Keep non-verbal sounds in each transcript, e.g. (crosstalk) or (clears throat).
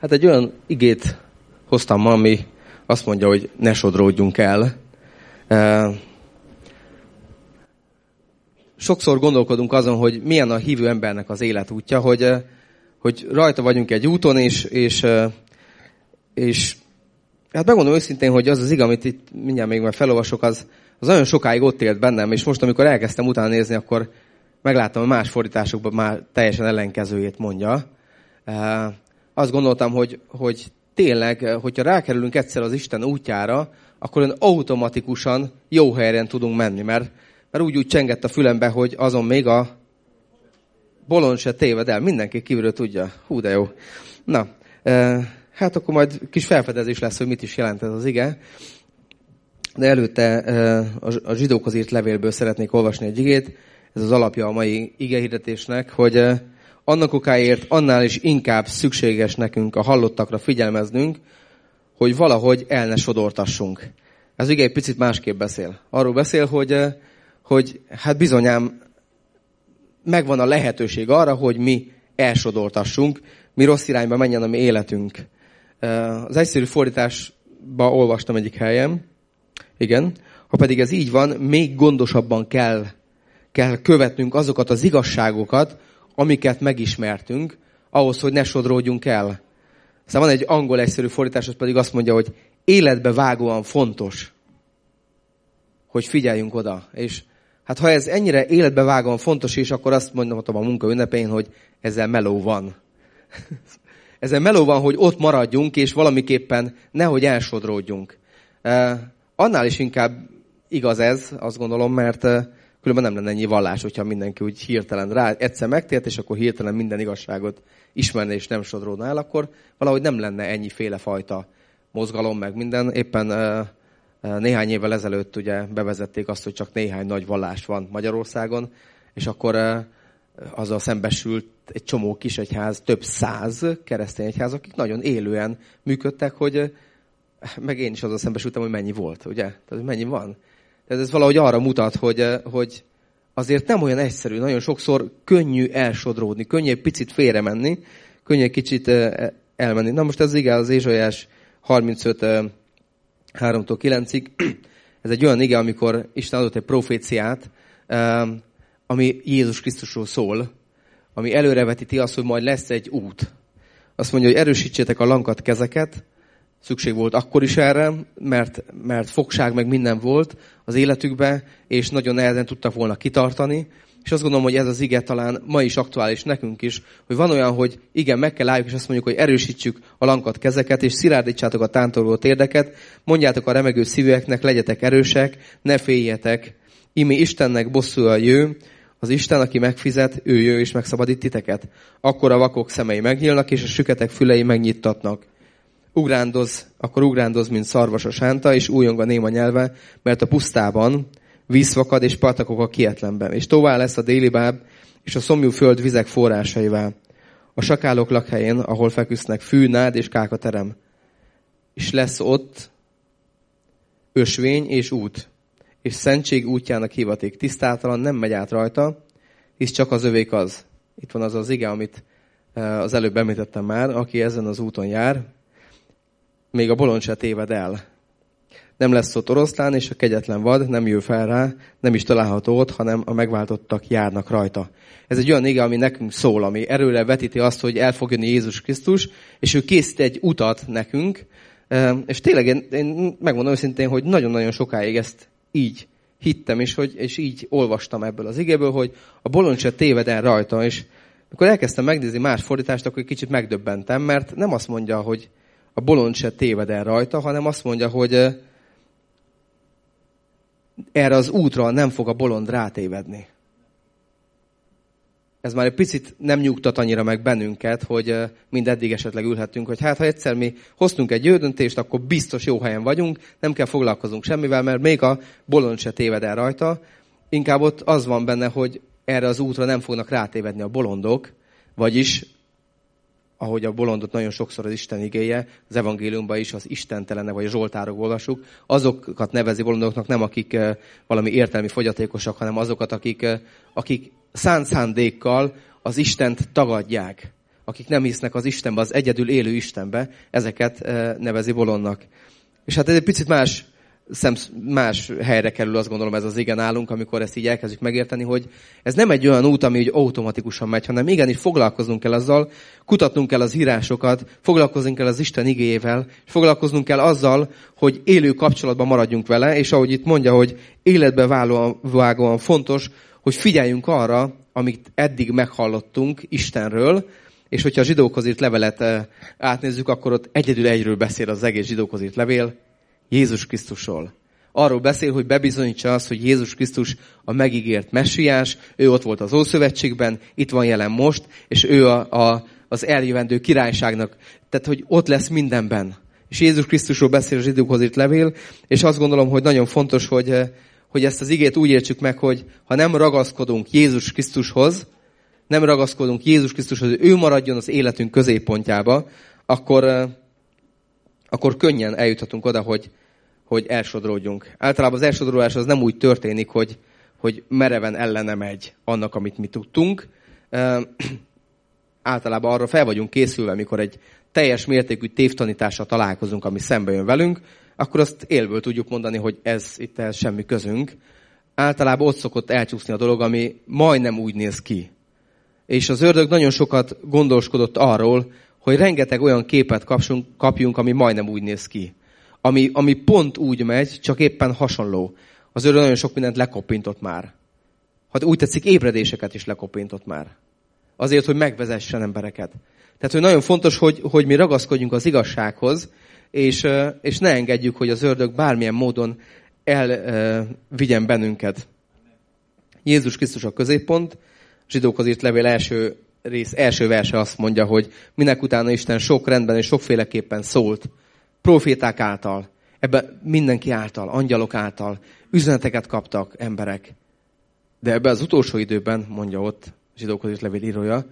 Hát egy olyan igét hoztam ma, ami azt mondja, hogy ne sodródjunk el. Sokszor gondolkodunk azon, hogy milyen a hívő embernek az életútja, hogy, hogy rajta vagyunk egy úton, és, és, és hát megmondom őszintén, hogy az az ig, amit itt mindjárt még már felolvasok, az, az nagyon sokáig ott élt bennem, és most, amikor elkezdtem utána nézni, akkor megláttam, hogy más fordításokban már teljesen ellenkezőjét mondja. Azt gondoltam, hogy, hogy tényleg, hogyha rákerülünk egyszer az Isten útjára, akkor automatikusan jó helyen tudunk menni, mert, mert úgy úgy csengett a fülembe, hogy azon még a bolond se téved el. Mindenki kívülről tudja. Hú, de jó. Na, hát akkor majd kis felfedezés lesz, hogy mit is jelent ez az ige. De előtte a zsidókhoz írt levélből szeretnék olvasni egy igét. Ez az alapja a mai igehirdetésnek, hogy annak okáért annál is inkább szükséges nekünk a hallottakra figyelmeznünk, hogy valahogy el ne sodortassunk. Ez ugye egy picit másképp beszél. Arról beszél, hogy, hogy hát bizonyám megvan a lehetőség arra, hogy mi elsodortassunk, mi rossz irányba menjen a mi életünk. Az egyszerű fordításba olvastam egyik helyen, igen, ha pedig ez így van, még gondosabban kell, kell követnünk azokat az igazságokat, amiket megismertünk, ahhoz, hogy ne sodródjunk el. Aztán van egy angol egyszerű fordítás, az pedig azt mondja, hogy életbe vágóan fontos, hogy figyeljünk oda. És hát ha ez ennyire életbe vágóan fontos is, akkor azt mondhatom a munka ünnepén, hogy ezzel meló van. (laughs) ezzel meló van, hogy ott maradjunk, és valamiképpen nehogy elsodródjunk. Annál is inkább igaz ez, azt gondolom, mert Különben nem lenne ennyi vallás, hogyha mindenki úgy hirtelen rá egyszer megtért, és akkor hirtelen minden igazságot ismerne és nem sodródna el, akkor valahogy nem lenne ennyi féle fajta mozgalom, meg minden. Éppen néhány évvel ezelőtt ugye bevezették azt, hogy csak néhány nagy vallás van Magyarországon, és akkor azzal szembesült egy csomó kis egyház, több száz keresztény egyház, akik nagyon élően működtek, hogy meg én is azzal szembesültem, hogy mennyi volt, ugye? Tehát, hogy mennyi van. Tehát ez valahogy arra mutat, hogy, eh, hogy azért nem olyan egyszerű. Nagyon sokszor könnyű elsodródni, könnyű egy picit félre menni, könnyű egy kicsit eh, elmenni. Na most ez igen, az Ézsajás 35 3-tól 9-ig. Ez egy olyan ige, amikor Isten adott egy proféciát, eh, ami Jézus Krisztusról szól, ami előrevetíti azt, hogy majd lesz egy út. Azt mondja, hogy erősítsétek a lankat kezeket, Szükség volt akkor is erre, mert, mert fogság meg minden volt az életükbe, és nagyon nehezen tudtak volna kitartani. És azt gondolom, hogy ez az ige talán ma is aktuális nekünk is, hogy van olyan, hogy igen, meg kell álljuk, és azt mondjuk, hogy erősítsük a lankat kezeket, és szilárdítsátok a tántorgó térdeket, mondjátok a remegő szíveknek, legyetek erősek, ne féljetek. Imi Istennek bosszú a jő, az Isten, aki megfizet, ő jő és megszabadít titeket. Akkor a vakok szemei megnyílnak, és a süketek fülei megnyittatnak ugrándoz, akkor ugrándoz, mint szarvas a sánta, és újong a néma nyelve, mert a pusztában víz fakad, és patakok a kietlenben. És tovább lesz a déli báb, és a szomjú föld vizek forrásaival. A sakálok lakhelyén, ahol feküsznek fű, nád és kákaterem. És lesz ott ösvény és út, és szentség útjának hivaték. Tisztátalan nem megy át rajta, hisz csak az övék az. Itt van az az ige, amit eh, az előbb említettem már, aki ezen az úton jár, még a bolond se téved el. Nem lesz ott oroszlán, és a kegyetlen vad nem jön fel rá, nem is található ott, hanem a megváltottak járnak rajta. Ez egy olyan ége, ami nekünk szól, ami erőre vetíti azt, hogy el fog jönni Jézus Krisztus, és ő készít egy utat nekünk, és tényleg én, én megmondom őszintén, hogy nagyon-nagyon sokáig ezt így hittem, és, hogy, és így olvastam ebből az igéből, hogy a bolond se téved el rajta, és amikor elkezdtem megnézni más fordítást, akkor egy kicsit megdöbbentem, mert nem azt mondja, hogy a bolond se téved el rajta, hanem azt mondja, hogy erre az útra nem fog a bolond rátévedni. Ez már egy picit nem nyugtat annyira meg bennünket, hogy mind eddig esetleg ülhetünk, hogy hát ha egyszer mi hoztunk egy jó akkor biztos jó helyen vagyunk, nem kell foglalkozunk semmivel, mert még a bolond se téved el rajta. Inkább ott az van benne, hogy erre az útra nem fognak rátévedni a bolondok, vagyis ahogy a bolondot nagyon sokszor az Isten igéje, az evangéliumban is az istentelene vagy a zsoltárok olvasuk, azokat nevezi bolondoknak nem akik eh, valami értelmi fogyatékosak, hanem azokat, akik, eh, akik szánt szándékkal az Istent tagadják. akik nem hisznek az Istenbe, az egyedül élő Istenbe, ezeket nevezi bolondnak. És hát ez egy picit más szemsz, más helyre kerül, azt gondolom ez az igen állunk, amikor ezt így elkezdjük megérteni, hogy ez nem egy olyan út, ami úgy automatikusan megy, hanem igenis foglalkoznunk kell azzal, kutatnunk kell az írásokat, foglalkoznunk kell az Isten igéjével, és foglalkoznunk kell azzal, hogy élő kapcsolatban maradjunk vele, és ahogy itt mondja, hogy életbe vágóan fontos, hogy figyeljünk arra, amit eddig meghallottunk Istenről, és hogyha a zsidókhoz írt levelet eh, átnézzük, akkor ott egyedül egyről beszél az egész zsidókhoz írt levél, Jézus Krisztusról. Arról beszél, hogy bebizonyítsa azt, hogy Jézus Krisztus a megígért messiás, ő ott volt az Ószövetségben, itt van jelen most, és ő a, a, az eljövendő királyságnak. Tehát, hogy ott lesz mindenben. És Jézus Krisztusról beszél a zsidókhoz írt levél, és azt gondolom, hogy nagyon fontos, hogy, hogy ezt az igét úgy értsük meg, hogy ha nem ragaszkodunk Jézus Krisztushoz, nem ragaszkodunk Jézus Krisztushoz, hogy ő maradjon az életünk középpontjába, akkor, akkor könnyen eljuthatunk oda, hogy, hogy elsodródjunk. Általában az elsodródás az nem úgy történik, hogy, hogy mereven ellene megy annak, amit mi tudtunk. Általában arra fel vagyunk készülve, amikor egy teljes mértékű tévtanítással találkozunk, ami szembe jön velünk, akkor azt élből tudjuk mondani, hogy ez itt el semmi közünk. Általában ott szokott elcsúszni a dolog, ami majdnem úgy néz ki. És az ördög nagyon sokat gondoskodott arról, hogy rengeteg olyan képet kapjunk ami majdnem úgy néz ki ami, ami pont úgy megy, csak éppen hasonló. Az örő nagyon sok mindent lekopintott már. Hát úgy tetszik, ébredéseket is lekopintott már. Azért, hogy megvezessen embereket. Tehát, hogy nagyon fontos, hogy, hogy mi ragaszkodjunk az igazsághoz, és, és ne engedjük, hogy az ördög bármilyen módon elvigyen bennünket. Jézus Krisztus a középpont, zsidókhoz írt levél első rész, első verse azt mondja, hogy minek utána Isten sok rendben és sokféleképpen szólt proféták által, ebbe mindenki által, angyalok által üzeneteket kaptak emberek. De ebben az utolsó időben, mondja ott zsidókhoz is levél írója,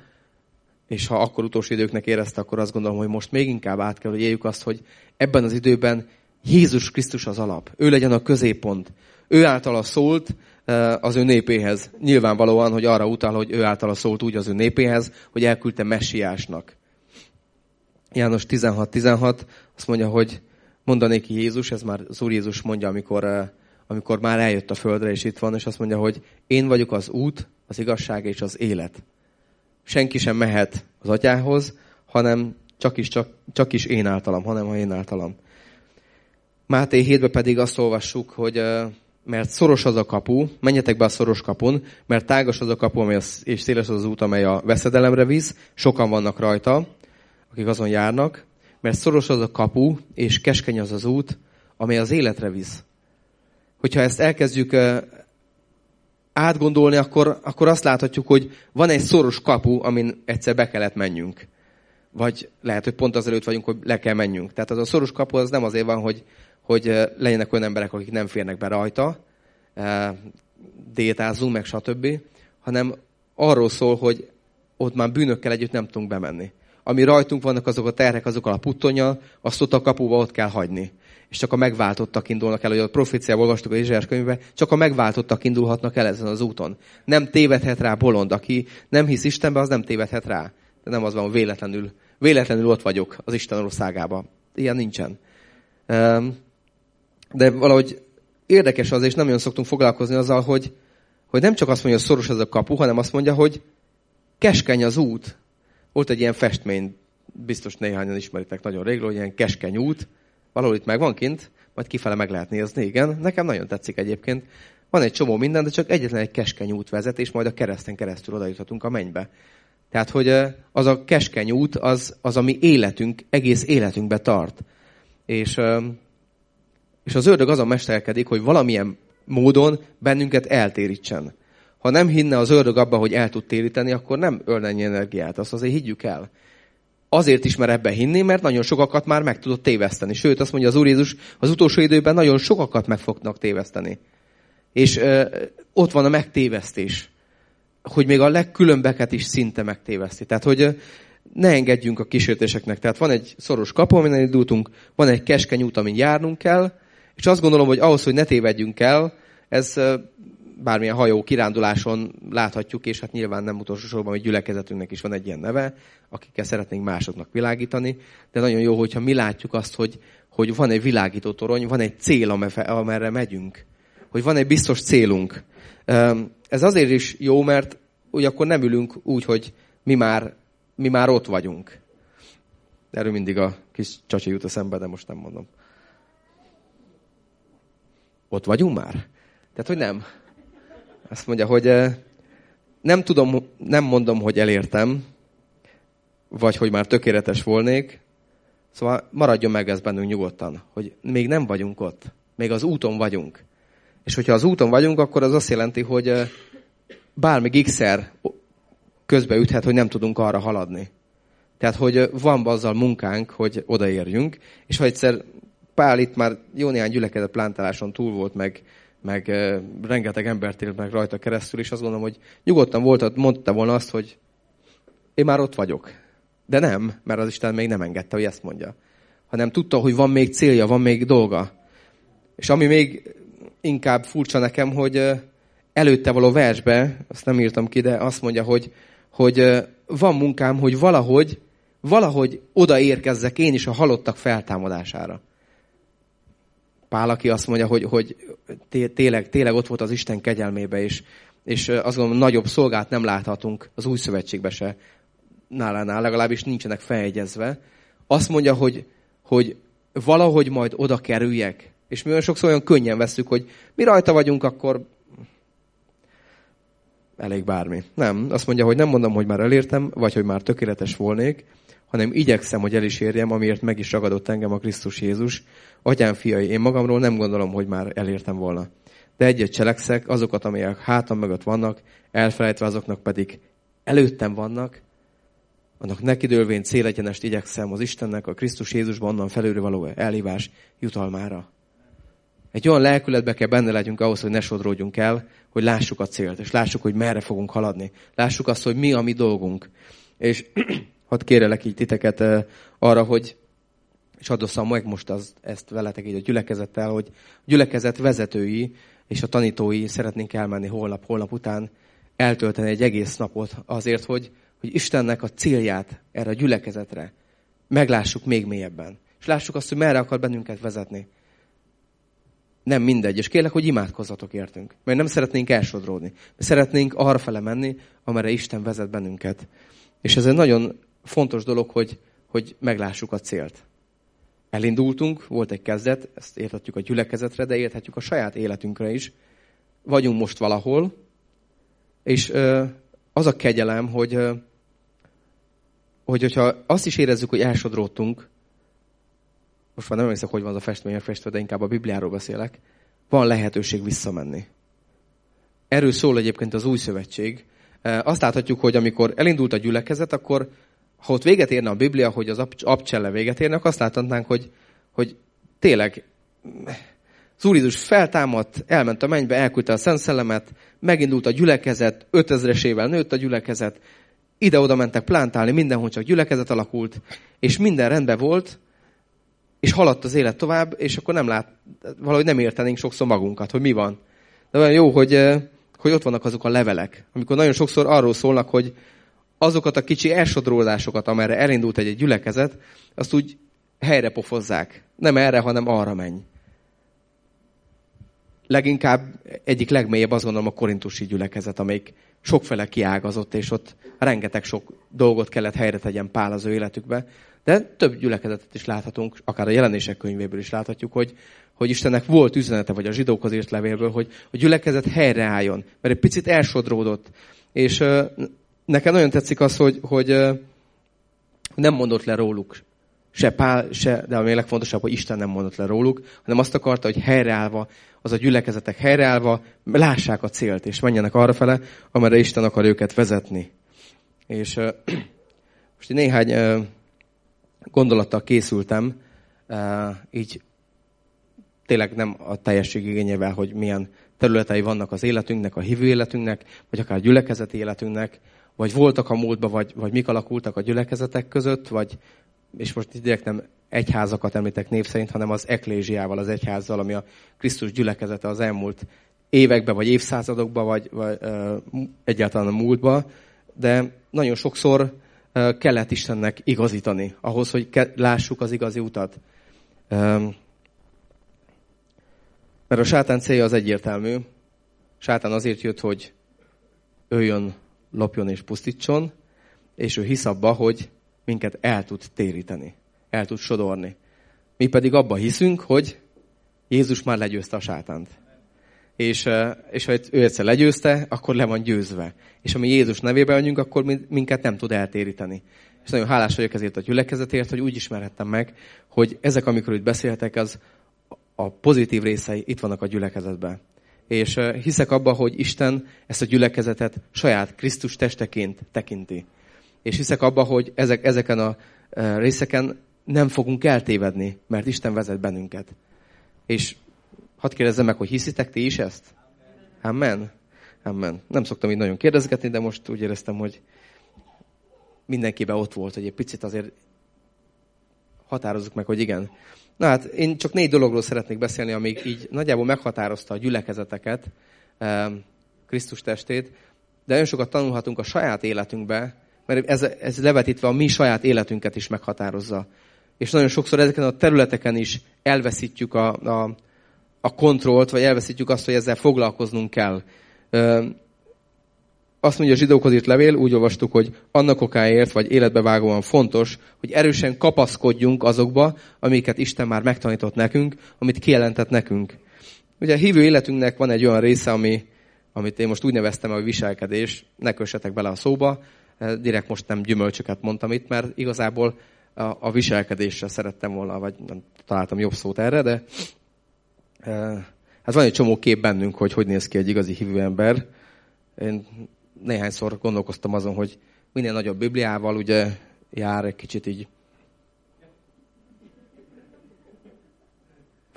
és ha akkor utolsó időknek érezte, akkor azt gondolom, hogy most még inkább át kell, hogy éljük azt, hogy ebben az időben Jézus Krisztus az alap. Ő legyen a középpont. Ő általa szólt eh, az ő népéhez. Nyilvánvalóan, hogy arra utal, hogy ő általa szólt úgy az ő népéhez, hogy elküldte messiásnak. János 16-16 azt mondja, hogy mondanék Jézus, ez már az Úr Jézus mondja, amikor, eh, amikor már eljött a földre, és itt van, és azt mondja, hogy én vagyok az út, az igazság és az élet. Senki sem mehet az atyához, hanem csak is, csak, csak is én általam, hanem ha én általam. Máté 7 pedig azt olvassuk, hogy eh, mert szoros az a kapu, menjetek be a szoros kapun, mert tágas az a kapu, amely az, és széles az az út, amely a veszedelemre visz, sokan vannak rajta, akik azon járnak, mert szoros az a kapu, és keskeny az az út, amely az életre visz. Hogyha ezt elkezdjük átgondolni, akkor, akkor azt láthatjuk, hogy van egy szoros kapu, amin egyszer be kellett menjünk. Vagy lehet, hogy pont azelőtt vagyunk, hogy le kell menjünk. Tehát az a szoros kapu az nem azért van, hogy, hogy legyenek olyan emberek, akik nem férnek be rajta, détázunk, meg stb., hanem arról szól, hogy ott már bűnökkel együtt nem tudunk bemenni ami rajtunk vannak azok a terhek, azokkal a puttonya, azt ott a kapuba ott kell hagyni. És csak a megváltottak indulnak el, hogy a proféciából olvastuk a Izsaiás könyvbe, csak a megváltottak indulhatnak el ezen az úton. Nem tévedhet rá bolond, aki nem hisz Istenbe, az nem tévedhet rá. De nem az van, véletlenül, véletlenül ott vagyok az Isten országában. Ilyen nincsen. De valahogy érdekes az, és nem nagyon szoktunk foglalkozni azzal, hogy, hogy nem csak azt mondja, hogy szoros ez a kapu, hanem azt mondja, hogy keskeny az út, volt egy ilyen festmény, biztos néhányan ismeritek nagyon régről, ilyen keskeny út, valahol itt meg van kint, majd kifele meg lehet nézni, igen. Nekem nagyon tetszik egyébként. Van egy csomó minden, de csak egyetlen egy keskeny út vezet, és majd a kereszten keresztül oda juthatunk a mennybe. Tehát, hogy az a keskeny út, az, az ami életünk, egész életünkbe tart. És, és az ördög azon mesterkedik, hogy valamilyen módon bennünket eltérítsen. Ha nem hinne az ördög abba, hogy el tud téríteni, akkor nem ölne ennyi energiát. Azt azért higgyük el. Azért is mer ebbe hinni, mert nagyon sokakat már meg tudott téveszteni. Sőt, azt mondja az Úr Jézus, az utolsó időben nagyon sokakat meg fognak téveszteni. És ö, ott van a megtévesztés. Hogy még a legkülönbeket is szinte megtéveszti. Tehát, hogy ne engedjünk a kísértéseknek. Tehát van egy szoros kapu, amin indultunk, van egy keskeny út, amin járnunk kell, és azt gondolom, hogy ahhoz, hogy ne tévedjünk el, ez bármilyen hajó kiránduláson láthatjuk, és hát nyilván nem utolsó sorban, hogy gyülekezetünknek is van egy ilyen neve, akikkel szeretnénk másoknak világítani, de nagyon jó, hogyha mi látjuk azt, hogy, hogy van egy világító torony, van egy cél, amerre megyünk, hogy van egy biztos célunk. Ez azért is jó, mert úgy akkor nem ülünk úgy, hogy mi már, mi már ott vagyunk. Erről mindig a kis csacsi jut a szembe, de most nem mondom. Ott vagyunk már? Tehát, hogy nem. Azt mondja, hogy nem tudom, nem mondom, hogy elértem, vagy hogy már tökéletes volnék, Szóval maradjon meg ez bennünk nyugodtan, hogy még nem vagyunk ott. Még az úton vagyunk. És hogyha az úton vagyunk, akkor az azt jelenti, hogy bármi x-szer közbeüthet, hogy nem tudunk arra haladni. Tehát, hogy van azzal munkánk, hogy odaérjünk, és ha egyszer Pál itt már jó néhány gyülekezet plántáláson túl volt, meg, meg rengeteg embert élt meg rajta keresztül, és azt gondolom, hogy nyugodtan volt, mondta volna azt, hogy én már ott vagyok. De nem, mert az Isten még nem engedte, hogy ezt mondja. Hanem tudta, hogy van még célja, van még dolga. És ami még inkább furcsa nekem, hogy előtte való versbe, azt nem írtam ki, de azt mondja, hogy, hogy van munkám, hogy valahogy, valahogy odaérkezzek én is a halottak feltámadására. Pál, aki azt mondja, hogy, hogy tényleg, tényleg ott volt az Isten kegyelmébe, és, és azt gondolom, nagyobb szolgát nem láthatunk az új szövetségbe se, nálánál legalábbis nincsenek feljegyezve, azt mondja, hogy, hogy valahogy majd oda kerüljek. És mi olyan sokszor olyan könnyen veszük, hogy mi rajta vagyunk, akkor elég bármi. Nem, azt mondja, hogy nem mondom, hogy már elértem, vagy hogy már tökéletes volnék, hanem igyekszem, hogy el is érjem, amiért meg is ragadott engem a Krisztus Jézus. Atyám fiai, én magamról nem gondolom, hogy már elértem volna. De egyet cselekszek, azokat, amelyek hátam mögött vannak, elfelejtve azoknak pedig előttem vannak, annak nekidőlvén célegyenest igyekszem az Istennek a Krisztus Jézusban onnan felülre való elhívás jutalmára. Egy olyan lelkületbe kell benne legyünk ahhoz, hogy ne sodródjunk el, hogy lássuk a célt, és lássuk, hogy merre fogunk haladni. Lássuk azt, hogy mi a mi dolgunk. És (clears throat) hadd kérelek így titeket uh, arra, hogy és hadd meg most az, ezt veletek így a gyülekezettel, hogy a gyülekezet vezetői és a tanítói szeretnénk elmenni holnap, holnap után eltölteni egy egész napot azért, hogy hogy Istennek a célját erre a gyülekezetre meglássuk még mélyebben. És lássuk azt, hogy merre akar bennünket vezetni. Nem mindegy. És kérlek, hogy imádkozzatok értünk. Mert nem szeretnénk elsodródni. Mi szeretnénk arra fele menni, amerre Isten vezet bennünket. És ez egy nagyon fontos dolog, hogy, hogy meglássuk a célt. Elindultunk, volt egy kezdet, ezt érthetjük a gyülekezetre, de érthetjük a saját életünkre is. Vagyunk most valahol, és az a kegyelem, hogy, hogy hogyha azt is érezzük, hogy elsodródtunk, most már nem emlékszem, hogy van az a festmény festve, de inkább a Bibliáról beszélek, van lehetőség visszamenni. Erről szól egyébként az új szövetség. Azt láthatjuk, hogy amikor elindult a gyülekezet, akkor ha ott véget érne a Biblia, hogy az abcselle véget érnek, azt láthatnánk, hogy, hogy tényleg az Úr Jézus feltámadt, elment a mennybe, elküldte a Szent Szellemet, megindult a gyülekezet, ötezresével nőtt a gyülekezet, ide-oda mentek plántálni, mindenhol csak gyülekezet alakult, és minden rendben volt, és haladt az élet tovább, és akkor nem lát, valahogy nem értenénk sokszor magunkat, hogy mi van. De olyan jó, hogy, eh, hogy ott vannak azok a levelek, amikor nagyon sokszor arról szólnak, hogy azokat a kicsi elsodródásokat, amerre elindult egy, gyülekezet, azt úgy helyre pofozzák. Nem erre, hanem arra menj leginkább egyik legmélyebb azt gondolom a korintusi gyülekezet, amelyik sokfele kiágazott, és ott rengeteg sok dolgot kellett helyre tegyen Pál az ő életükbe. De több gyülekezetet is láthatunk, akár a jelenések könyvéből is láthatjuk, hogy, hogy Istennek volt üzenete, vagy a zsidókhoz írt levélből, hogy a gyülekezet helyreálljon, mert egy picit elsodródott. És nekem nagyon tetszik az, hogy, hogy nem mondott le róluk se Pál, se, de ami legfontosabb, hogy Isten nem mondott le róluk, hanem azt akarta, hogy helyreállva, az a gyülekezetek helyreállva, lássák a célt, és menjenek arra fele, amerre Isten akar őket vezetni. És uh, (clears throat) most néhány uh, gondolattal készültem, uh, így tényleg nem a teljesség igényével, hogy milyen területei vannak az életünknek, a hívő életünknek, vagy akár gyülekezeti életünknek, vagy voltak a múltban, vagy, vagy mik alakultak a gyülekezetek között, vagy, és most direkt nem egyházakat említek név szerint, hanem az eklésiával, az egyházzal, ami a Krisztus gyülekezete az elmúlt évekbe, vagy évszázadokba, vagy, vagy egyáltalán a múltba, de nagyon sokszor kellett Istennek igazítani, ahhoz, hogy lássuk az igazi utat. Mert a sátán célja az egyértelmű. Sátán azért jött, hogy öljön, lopjon és pusztítson, és ő hisz abba, hogy minket el tud téríteni, el tud sodorni. Mi pedig abba hiszünk, hogy Jézus már legyőzte a sátánt. És, és ha ő egyszer legyőzte, akkor le van győzve. És ami Jézus nevébe vagyunk, akkor minket nem tud eltéríteni. És nagyon hálás vagyok ezért a gyülekezetért, hogy úgy ismerhettem meg, hogy ezek, amikor itt beszéltek, az a pozitív részei itt vannak a gyülekezetben. És hiszek abba, hogy Isten ezt a gyülekezetet saját Krisztus testeként tekinti. És hiszek abba, hogy ezek, ezeken a részeken nem fogunk eltévedni, mert Isten vezet bennünket. És hadd kérdezzem meg, hogy hiszitek ti is ezt? Amen. Amen. Nem szoktam így nagyon kérdezgetni, de most úgy éreztem, hogy mindenkiben ott volt, hogy egy picit azért határozzuk meg, hogy igen. Na hát én csak négy dologról szeretnék beszélni, amik így nagyjából meghatározta a gyülekezeteket, Krisztus testét, de nagyon sokat tanulhatunk a saját életünkbe, mert ez, ez levetítve a mi saját életünket is meghatározza. És nagyon sokszor ezeken a területeken is elveszítjük a, a, a kontrollt, vagy elveszítjük azt, hogy ezzel foglalkoznunk kell. Azt mondja a zsidókhoz írt levél, úgy olvastuk, hogy annak okáért, vagy életbevágóan fontos, hogy erősen kapaszkodjunk azokba, amiket Isten már megtanított nekünk, amit kijelentett nekünk. Ugye a hívő életünknek van egy olyan része, ami, amit én most úgy neveztem, hogy viselkedés, ne kössetek bele a szóba, direkt most nem gyümölcsöket mondtam itt, mert igazából a, a viselkedésre szerettem volna, vagy nem találtam jobb szót erre, de e, hát van egy csomó kép bennünk, hogy hogy néz ki egy igazi hívő ember. Én néhányszor gondolkoztam azon, hogy minél nagyobb Bibliával ugye jár egy kicsit így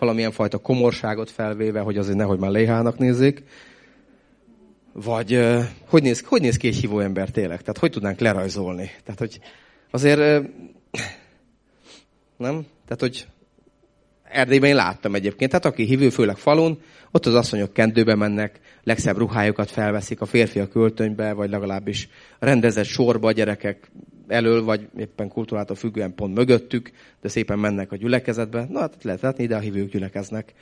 valamilyen fajta komorságot felvéve, hogy azért nehogy már léhának nézzék. Vagy hogy, néz, hogy néz ki egy hívó ember tényleg? Tehát hogy tudnánk lerajzolni? Tehát, hogy azért nem? Tehát, hogy Erdélyben én láttam egyébként, tehát aki hívő, főleg falun, ott az asszonyok kendőbe mennek, legszebb ruhájukat felveszik a férfiak költönybe, vagy legalábbis rendezett sorba a gyerekek elől, vagy éppen kultúrától függően pont mögöttük, de szépen mennek a gyülekezetbe. Na, hát lehet látni, ide a hívők gyülekeznek.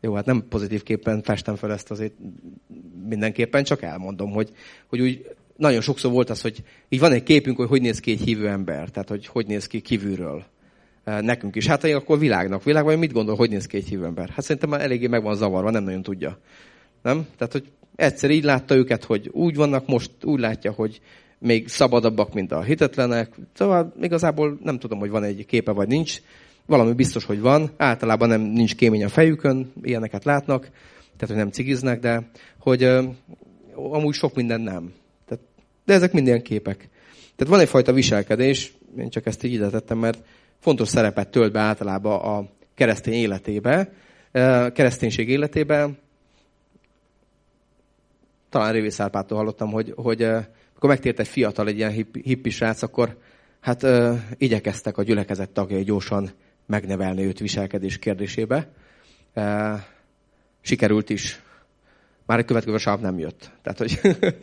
Jó, hát nem pozitívképpen festem fel ezt azért mindenképpen, csak elmondom, hogy, hogy úgy nagyon sokszor volt az, hogy így van egy képünk, hogy hogy néz ki egy hívő ember, tehát hogy hogy néz ki kívülről. Nekünk is. Hát akkor világnak. Világ vagy mit gondol, hogy néz ki egy hívő ember? Hát szerintem már eléggé meg van zavarva, nem nagyon tudja. Nem? Tehát, hogy egyszer így látta őket, hogy úgy vannak, most úgy látja, hogy még szabadabbak, mint a hitetlenek. Szóval igazából nem tudom, hogy van egy képe, vagy nincs. Valami biztos, hogy van. Általában nem nincs kémény a fejükön, ilyeneket látnak, tehát, hogy nem cigiznek, de hogy uh, amúgy sok minden nem. Tehát, de ezek minden képek. Tehát van egyfajta viselkedés, én csak ezt így ide tettem, mert fontos szerepet tölt be általában a keresztény életébe, kereszténység életébe. Talán Révész Árpától hallottam, hogy, hogy amikor megtért egy fiatal, egy ilyen hippi srác, akkor hát igyekeztek a gyülekezet tagjai gyorsan megnevelni őt viselkedés kérdésébe. Sikerült is. Már egy következő sáv nem jött. Tehát, hogy (laughs)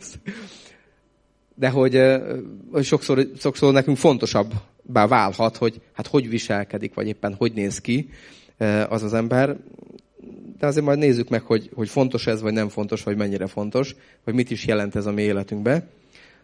de hogy, hogy sokszor, sokszor nekünk fontosabb bár válhat, hogy hát hogy viselkedik, vagy éppen hogy néz ki az az ember. De azért majd nézzük meg, hogy, hogy fontos ez, vagy nem fontos, vagy mennyire fontos, vagy mit is jelent ez a mi életünkbe.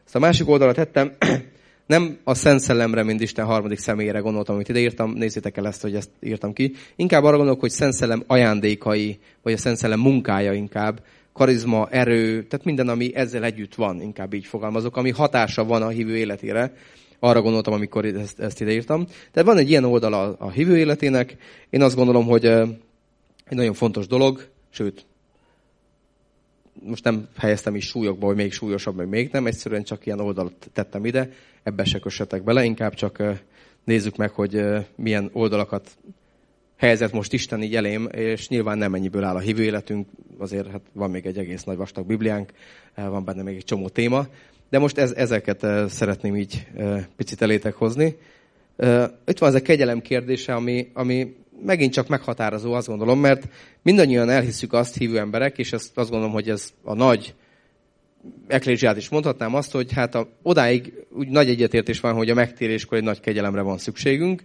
Azt a másik oldalra tettem, (clears throat) nem a Szent Szellemre, mint Isten harmadik személyére gondoltam, amit ide írtam, nézzétek el ezt, hogy ezt írtam ki. Inkább arra gondolok, hogy Szent Szellem ajándékai, vagy a Szent Szellem munkája inkább, karizma, erő, tehát minden, ami ezzel együtt van, inkább így fogalmazok, ami hatása van a hívő életére. Arra gondoltam, amikor ezt, ezt ideírtam. Tehát van egy ilyen oldala a hívő életének. Én azt gondolom, hogy egy nagyon fontos dolog, sőt, most nem helyeztem is súlyokba, hogy még súlyosabb, meg még nem, egyszerűen csak ilyen oldalt tettem ide, ebbe se kössetek bele, inkább csak nézzük meg, hogy milyen oldalakat helyezett most Isten így elém, és nyilván nem ennyiből áll a hívő életünk, azért hát van még egy egész nagy vastag Bibliánk, van benne még egy csomó téma, de most ez, ezeket szeretném így picit elétek hozni. Itt van ez a kegyelem kérdése, ami, ami megint csak meghatározó, azt gondolom, mert mindannyian elhisszük azt, hívő emberek, és ezt azt gondolom, hogy ez a nagy eklésiát is mondhatnám azt, hogy hát a, odáig úgy nagy egyetértés van, hogy a megtéréskor egy nagy kegyelemre van szükségünk.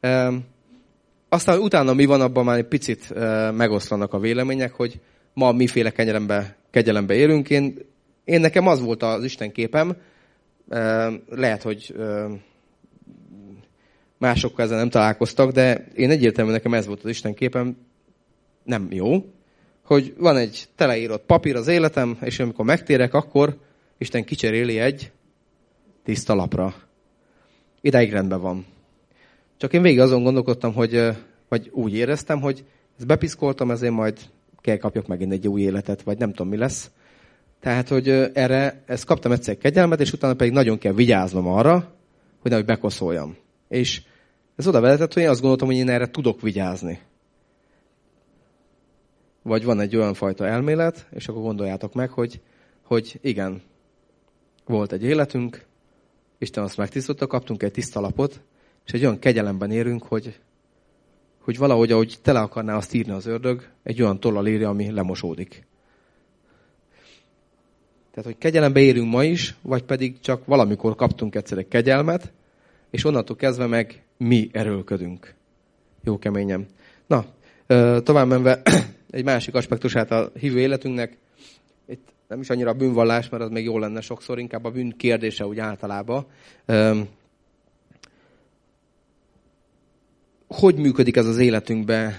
E, aztán utána mi van, abban már egy picit e, megoszlanak a vélemények, hogy ma miféle kegyelembe, kegyelembe élünk. Én, én nekem az volt az Isten képem, e, lehet, hogy e, másokkal ezzel nem találkoztak, de én egyértelműen nekem ez volt az Isten képem, nem jó, hogy van egy teleírott papír az életem, és amikor megtérek, akkor Isten kicseréli egy tiszta lapra. Ideig rendben van. Csak én végig azon gondolkodtam, hogy, vagy úgy éreztem, hogy ezt bepiszkoltam, ezért majd kell kapjak megint egy új életet, vagy nem tudom mi lesz. Tehát, hogy erre ezt kaptam egyszer kegyelmet, és utána pedig nagyon kell vigyáznom arra, hogy nehogy bekoszoljam. És ez oda vezetett, hogy én azt gondoltam, hogy én erre tudok vigyázni. Vagy van egy olyan fajta elmélet, és akkor gondoljátok meg, hogy, hogy igen, volt egy életünk, Isten azt megtisztotta, kaptunk egy tiszta lapot, és egy olyan kegyelemben érünk, hogy, hogy valahogy, ahogy tele akarná azt írni az ördög, egy olyan tollal írja, ami lemosódik. Tehát, hogy kegyelembe érünk ma is, vagy pedig csak valamikor kaptunk egyszer egy kegyelmet, és onnantól kezdve meg mi erőlködünk. Jó keményen. Na, tovább menve (clears throat) egy másik aspektusát a hívő életünknek, itt nem is annyira a bűnvallás, mert az még jó lenne sokszor, inkább a bűn kérdése úgy általában. Hogy működik ez az életünkben,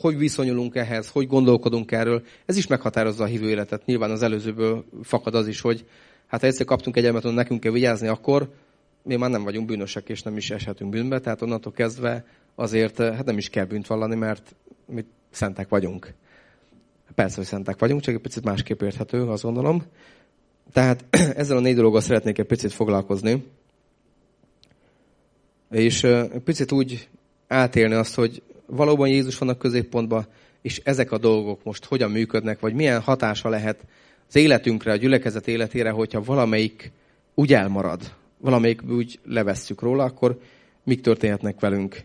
hogy viszonyulunk ehhez, hogy gondolkodunk erről, ez is meghatározza a hívő életet. Nyilván az előzőből fakad az is, hogy hát ha egyszer kaptunk egy elmet, nekünk kell vigyázni, akkor mi már nem vagyunk bűnösek, és nem is eshetünk bűnbe, tehát onnantól kezdve azért hát nem is kell bűnt vallani, mert mi szentek vagyunk. Persze, hogy szentek vagyunk, csak egy picit másképp érthető, azt gondolom. Tehát (clears throat) ezzel a négy dologgal szeretnék egy picit foglalkozni. És egy picit úgy átélni azt, hogy valóban Jézus van a középpontban, és ezek a dolgok most hogyan működnek, vagy milyen hatása lehet az életünkre, a gyülekezet életére, hogyha valamelyik úgy elmarad, valamelyik úgy levesszük róla, akkor mik történhetnek velünk.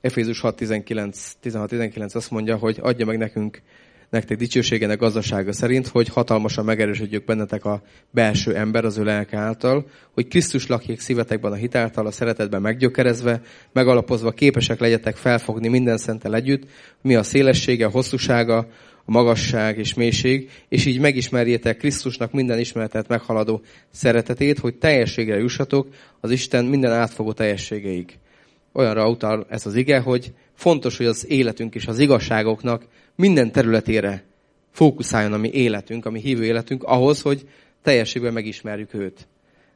Efézus 6.16-19 azt mondja, hogy adja meg nekünk nektek dicsőségének gazdasága szerint, hogy hatalmasan megerősödjük bennetek a belső ember az ő lelke által, hogy Krisztus lakjék szívetekben a hitáltal, a szeretetben meggyökerezve, megalapozva képesek legyetek felfogni minden szentel együtt, mi a szélessége, a hosszúsága, a magasság és mélység, és így megismerjétek Krisztusnak minden ismeretet meghaladó szeretetét, hogy teljességre jussatok az Isten minden átfogó teljességeig. Olyanra utal ez az ige, hogy fontos, hogy az életünk és az igazságoknak minden területére fókuszáljon a mi életünk, a mi hívő életünk, ahhoz, hogy teljességben megismerjük őt.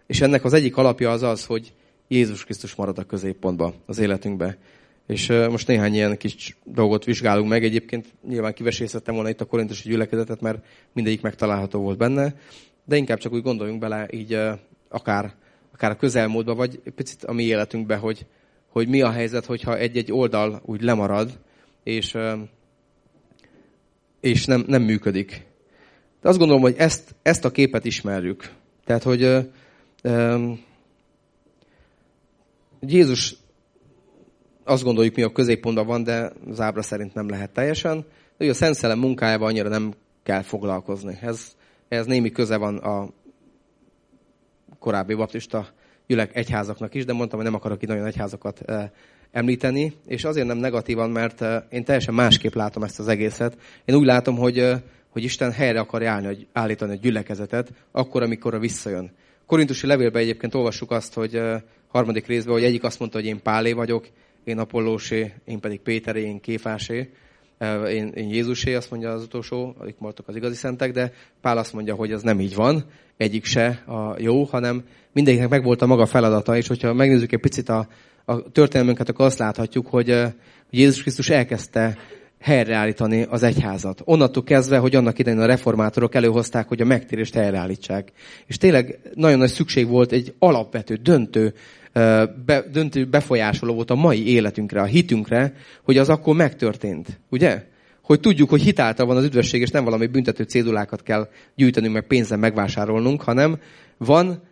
És ennek az egyik alapja az az, hogy Jézus Krisztus marad a középpontban az életünkbe. És most néhány ilyen kis dolgot vizsgálunk meg. Egyébként nyilván kivesészettem volna itt a korintusi gyülekezetet, mert mindegyik megtalálható volt benne. De inkább csak úgy gondoljunk bele így akár, akár a közelmúltba, vagy picit a mi életünkbe, hogy, hogy mi a helyzet, hogyha egy-egy oldal úgy lemarad, és és nem, nem működik. De azt gondolom, hogy ezt, ezt a képet ismerjük. Tehát, hogy Jézus azt gondoljuk, mi a középpontban van, de az ábra szerint nem lehet teljesen. De a Szent Szellem munkájával annyira nem kell foglalkozni. Ez, ez némi köze van a korábbi baptista gyülek egyházaknak is, de mondtam, hogy nem akarok itt nagyon egyházakat említeni, és azért nem negatívan, mert eh, én teljesen másképp látom ezt az egészet. Én úgy látom, hogy, eh, hogy Isten helyre akarja állni, állítani a gyülekezetet, akkor, amikor a visszajön. Korintusi levélben egyébként olvassuk azt, hogy eh, harmadik részben, hogy egyik azt mondta, hogy én Pálé vagyok, én Apollósé, én pedig Péteré, én Kéfásé, én, én Jézusé, azt mondja az utolsó, akik voltak az igazi szentek, de Pál azt mondja, hogy az nem így van, egyik se a jó, hanem mindegyiknek megvolt a maga feladata, és hogyha megnézzük egy picit a, a történelmünket, akkor azt láthatjuk, hogy, hogy Jézus Krisztus elkezdte helyreállítani az egyházat. Onnantól kezdve, hogy annak idején a reformátorok előhozták, hogy a megtérést helyreállítsák. És tényleg nagyon nagy szükség volt egy alapvető, döntő, be, döntő befolyásoló volt a mai életünkre, a hitünkre, hogy az akkor megtörtént. Ugye? Hogy tudjuk, hogy hitáltal van az üdvösség, és nem valami büntető cédulákat kell gyűjtenünk, meg pénzen megvásárolnunk, hanem van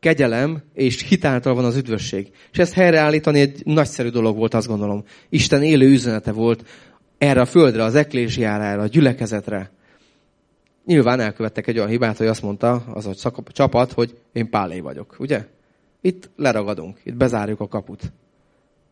kegyelem és hitáltal van az üdvösség. És ezt helyreállítani egy nagyszerű dolog volt, azt gondolom. Isten élő üzenete volt erre a földre, az eklésiára, a gyülekezetre. Nyilván elkövettek egy olyan hibát, hogy azt mondta az a csapat, hogy én Pálé vagyok, ugye? Itt leragadunk, itt bezárjuk a kaput.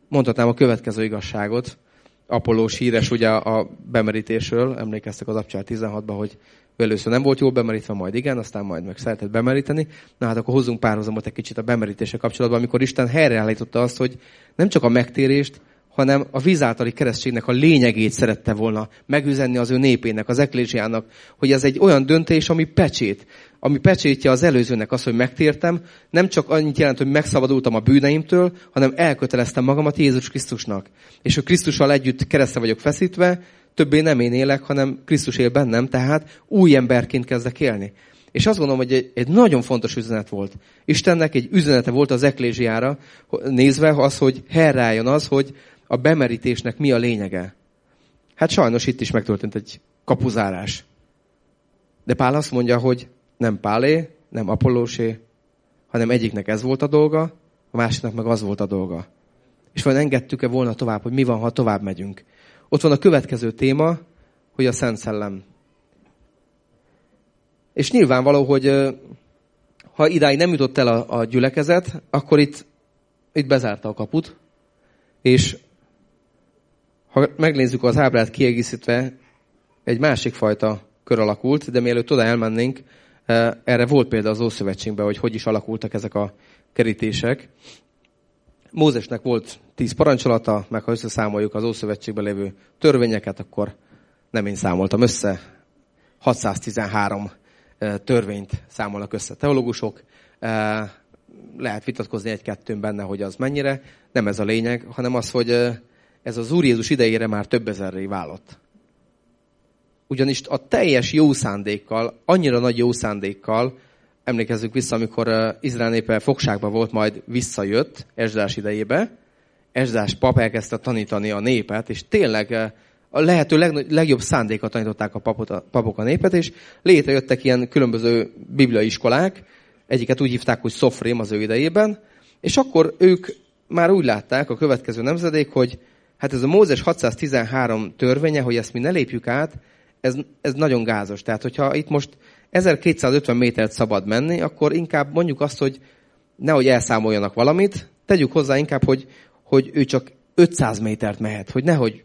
Mondhatnám a következő igazságot. Apollós híres ugye a bemerítésről, emlékeztek az Abcsár 16-ban, hogy először nem volt jól bemerítve, majd igen, aztán majd meg szeretett bemeríteni. Na hát akkor hozzunk párhuzamot egy kicsit a bemerítése kapcsolatban, amikor Isten helyreállította azt, hogy nem csak a megtérést, hanem a vízáltali keresztségnek a lényegét szerette volna megüzenni az ő népének, az eklésiának, hogy ez egy olyan döntés, ami pecsét, ami pecsétje az előzőnek az, hogy megtértem, nem csak annyit jelent, hogy megszabadultam a bűneimtől, hanem elköteleztem magamat Jézus Krisztusnak. És hogy Krisztussal együtt keresztre vagyok feszítve, többé nem én élek, hanem Krisztus él bennem, tehát új emberként kezdek élni. És azt gondolom, hogy egy, egy nagyon fontos üzenet volt. Istennek egy üzenete volt az eklésiára, nézve az, hogy herrájon az, hogy a bemerítésnek mi a lényege. Hát sajnos itt is megtörtént egy kapuzárás. De Pál azt mondja, hogy nem Pálé, nem Apollósé, hanem egyiknek ez volt a dolga, a másiknak meg az volt a dolga. És vajon engedtük-e volna tovább, hogy mi van, ha tovább megyünk. Ott van a következő téma, hogy a Szent Szellem. És nyilvánvaló, hogy ha idáig nem jutott el a, a gyülekezet, akkor itt, itt bezárta a kaput, és ha megnézzük az ábrát kiegészítve, egy másik fajta kör alakult, de mielőtt oda elmennénk, erre volt példa az Ószövetségben, hogy hogy is alakultak ezek a kerítések. Mózesnek volt tíz parancsolata, meg ha összeszámoljuk az Ószövetségben lévő törvényeket, akkor nem én számoltam össze, 613 törvényt számolnak össze teológusok. Lehet vitatkozni egy-kettőn benne, hogy az mennyire. Nem ez a lényeg, hanem az, hogy ez az Úr Jézus idejére már több ezerré válott. Ugyanis a teljes jó szándékkal, annyira nagy jó szándékkal, emlékezzük vissza, amikor Izrael népe fogságban volt, majd visszajött Esdás idejébe, Esdás pap elkezdte tanítani a népet, és tényleg a lehető leg, legjobb szándékat tanították a, papot, a papok a népet, és létrejöttek ilyen különböző bibliai iskolák, egyiket úgy hívták, hogy Szofrém az ő idejében, és akkor ők már úgy látták, a következő nemzedék, hogy hát ez a Mózes 613 törvénye, hogy ezt mi ne lépjük át, ez, ez nagyon gázos. Tehát, hogyha itt most 1250 métert szabad menni, akkor inkább mondjuk azt, hogy nehogy elszámoljanak valamit, tegyük hozzá inkább, hogy, hogy ő csak 500 métert mehet, hogy nehogy,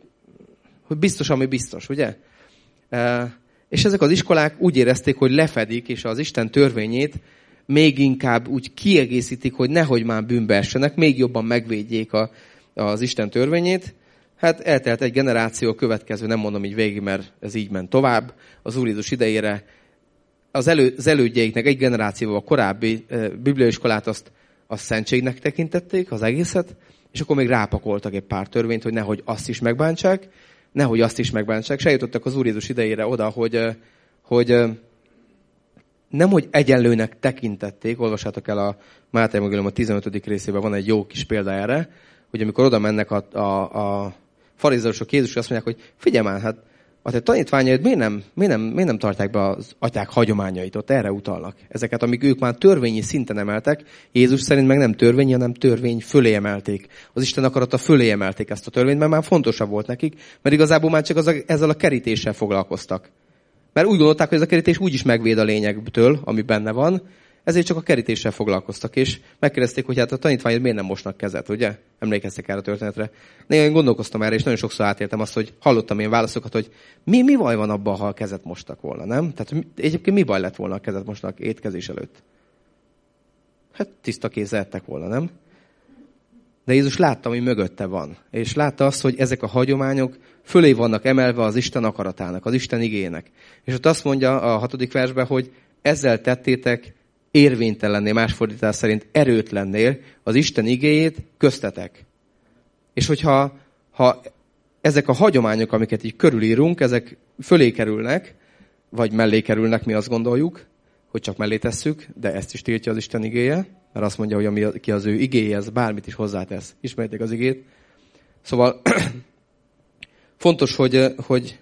hogy biztos, ami biztos, ugye? És ezek az iskolák úgy érezték, hogy lefedik, és az Isten törvényét még inkább úgy kiegészítik, hogy nehogy már bűnbe essenek, még jobban megvédjék a, az Isten törvényét, Hát eltelt egy generáció, következő, nem mondom így végig, mert ez így ment tovább. Az Úr Jézus idejére az, elő, az elődjeiknek egy generációval a korábbi e, bibliaiskolát azt, azt szentségnek tekintették, az egészet, és akkor még rápakoltak egy pár törvényt, hogy nehogy azt is megbántsák, nehogy azt is megbántsák. Se jutottak az Úr Jézus idejére oda, hogy, hogy nem, hogy egyenlőnek tekintették, olvassátok el a Máté Magilom a 15. részében, van egy jó kis példa erre, hogy amikor oda mennek a, a, a farizeusok Jézus azt mondják, hogy figyelj már, hát a te tanítványaid miért nem, miért, nem, miért nem tartják be az atyák hagyományait, ott erre utalnak. Ezeket, amik ők már törvényi szinten emeltek, Jézus szerint meg nem törvény, hanem törvény fölé emelték. Az Isten akarata fölé emelték ezt a törvényt, mert már fontosabb volt nekik, mert igazából már csak az a, ezzel a kerítéssel foglalkoztak. Mert úgy gondolták, hogy ez a kerítés úgyis megvéd a lényegtől, ami benne van, ezért csak a kerítéssel foglalkoztak, és megkérdezték, hogy hát a tanítványok miért nem mosnak kezet, ugye? Emlékeztek erre a történetre. Néha én gondolkoztam erre, és nagyon sokszor átéltem azt, hogy hallottam én válaszokat, hogy mi, mi baj van abban, ha a kezet mostak volna, nem? Tehát egyébként mi baj lett volna a kezet mosnak étkezés előtt? Hát tiszta kézzel volna, nem? De Jézus látta, ami mögötte van. És látta azt, hogy ezek a hagyományok fölé vannak emelve az Isten akaratának, az Isten igének. És ott azt mondja a hatodik versben, hogy ezzel tettétek érvénytelennél, más fordítás szerint erőtlennél az Isten igéjét köztetek. És hogyha ha ezek a hagyományok, amiket így körülírunk, ezek fölé kerülnek, vagy mellé kerülnek, mi azt gondoljuk, hogy csak mellé tesszük, de ezt is tiltja az Isten igéje, mert azt mondja, hogy ami ki az ő igéhez, bármit is hozzátesz. Ismerjétek az igét. Szóval (clears throat) fontos, hogy, hogy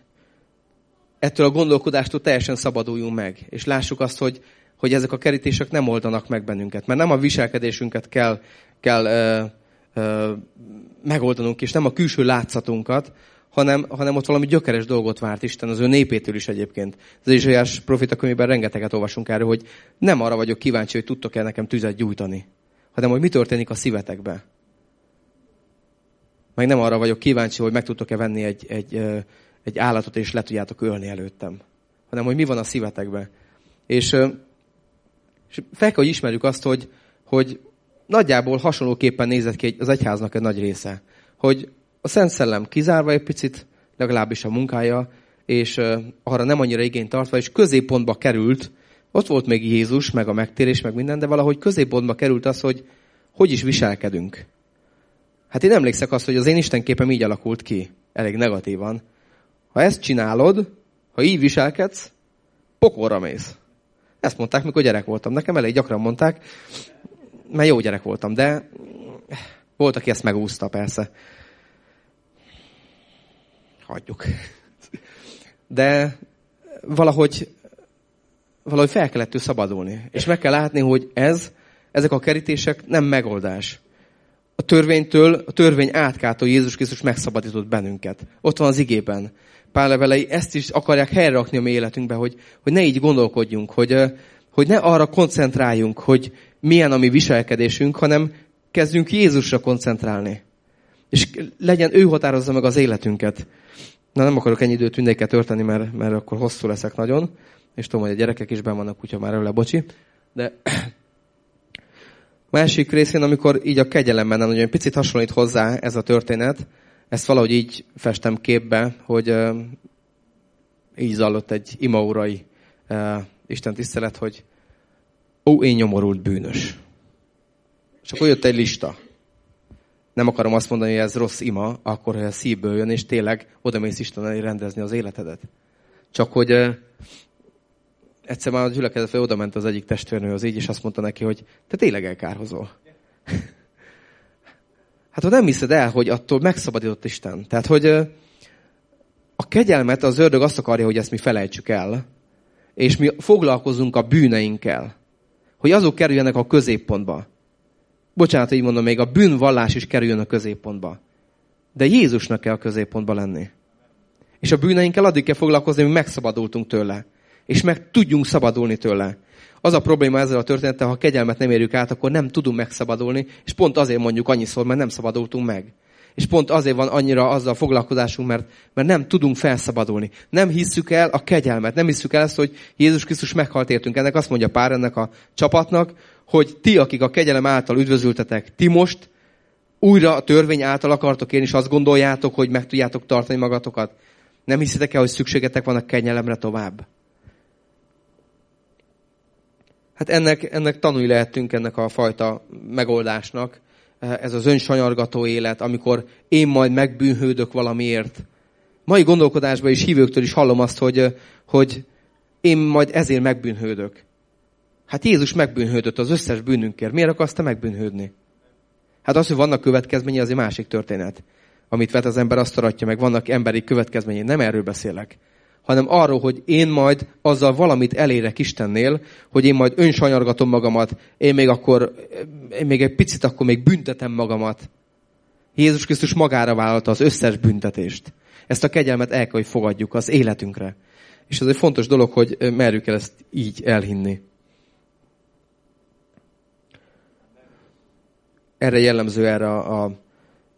ettől a gondolkodástól teljesen szabaduljunk meg, és lássuk azt, hogy hogy ezek a kerítések nem oldanak meg bennünket. Mert nem a viselkedésünket kell, kell ö, ö, megoldanunk, és nem a külső látszatunkat, hanem, hanem ott valami gyökeres dolgot várt Isten az ő népétől is egyébként. Az Izsaiás profita könyvében rengeteget olvasunk erről, hogy nem arra vagyok kíváncsi, hogy tudtok-e nekem tüzet gyújtani, hanem hogy mi történik a szívetekbe. Meg nem arra vagyok kíváncsi, hogy meg tudtok-e venni egy, egy, egy állatot, és le tudjátok ölni előttem. Hanem, hogy mi van a szívetekbe. És, és fel kell, hogy ismerjük azt, hogy, hogy nagyjából hasonlóképpen nézett ki az egyháznak egy nagy része. Hogy a Szent Szellem kizárva egy picit, legalábbis a munkája, és arra nem annyira igényt tartva, és középpontba került, ott volt még Jézus, meg a megtérés, meg minden, de valahogy középpontba került az, hogy hogy is viselkedünk. Hát én emlékszek azt, hogy az én istenképem így alakult ki, elég negatívan. Ha ezt csinálod, ha így viselkedsz, pokolra mész. Ezt mondták, mikor gyerek voltam. Nekem elég gyakran mondták, mert jó gyerek voltam, de volt, aki ezt megúszta persze hagyjuk. De valahogy, valahogy fel kellett szabadulni. És meg kell látni, hogy ez, ezek a kerítések nem megoldás. A törvénytől, a törvény átkától Jézus Krisztus megszabadított bennünket. Ott van az igében. Pál levelei ezt is akarják helyrerakni a mi életünkbe, hogy, hogy ne így gondolkodjunk, hogy, hogy ne arra koncentráljunk, hogy milyen a mi viselkedésünk, hanem kezdjünk Jézusra koncentrálni. És legyen ő határozza meg az életünket. Na nem akarok ennyi időt mindegyiket törteni, mert, mert akkor hosszú leszek nagyon, és tudom, hogy a gyerekek is benn vannak, úgyhogy már előle, bocsi. De másik részén, amikor így a kegyelemben, hogy egy picit hasonlít hozzá ez a történet, ezt valahogy így festem képbe, hogy így zallott egy imaurai Isten tisztelet, hogy ó, én nyomorult bűnös. És akkor jött egy lista nem akarom azt mondani, hogy ez rossz ima, akkor, hogy a szívből jön, és tényleg oda mész Isten elé rendezni az életedet. Csak hogy uh, egyszer már a gyülekezet oda ment az egyik testvérnő az így, és azt mondta neki, hogy te tényleg elkárhozol. Hát ha nem hiszed el, hogy attól megszabadított Isten. Tehát, hogy a kegyelmet az ördög azt akarja, hogy ezt mi felejtsük el, és mi foglalkozunk a bűneinkkel. Hogy azok kerüljenek a középpontba bocsánat, így mondom, még a bűnvallás is kerüljön a középpontba. De Jézusnak kell a középpontba lenni. És a bűneinkkel addig kell foglalkozni, hogy megszabadultunk tőle. És meg tudjunk szabadulni tőle. Az a probléma ezzel a történettel, ha kegyelmet nem érjük át, akkor nem tudunk megszabadulni, és pont azért mondjuk annyiszor, mert nem szabadultunk meg. És pont azért van annyira azzal a foglalkozásunk, mert, mert nem tudunk felszabadulni. Nem hisszük el a kegyelmet, nem hisszük el ezt, hogy Jézus Krisztus meghalt értünk. Ennek azt mondja pár ennek a csapatnak, hogy ti, akik a kegyelem által üdvözültetek, ti most újra a törvény által akartok én is azt gondoljátok, hogy meg tudjátok tartani magatokat. Nem hiszitek el, hogy szükségetek van a kegyelemre tovább? Hát ennek, ennek tanulni lehetünk ennek a fajta megoldásnak. Ez az önsanyargató élet, amikor én majd megbűnhődök valamiért. Mai gondolkodásban is hívőktől is hallom azt, hogy, hogy én majd ezért megbűnhődök. Hát Jézus megbűnhődött az összes bűnünkért. Miért akarsz te megbűnhődni? Hát az, hogy vannak következményei, az egy másik történet. Amit vet az ember, azt aratja meg. Vannak emberi következményei. Nem erről beszélek. Hanem arról, hogy én majd azzal valamit elérek Istennél, hogy én majd önsanyargatom magamat, én még akkor, én még egy picit akkor még büntetem magamat. Jézus Krisztus magára vállalta az összes büntetést. Ezt a kegyelmet el kell, hogy fogadjuk az életünkre. És ez egy fontos dolog, hogy merjük el ezt így elhinni. erre jellemző erre a, a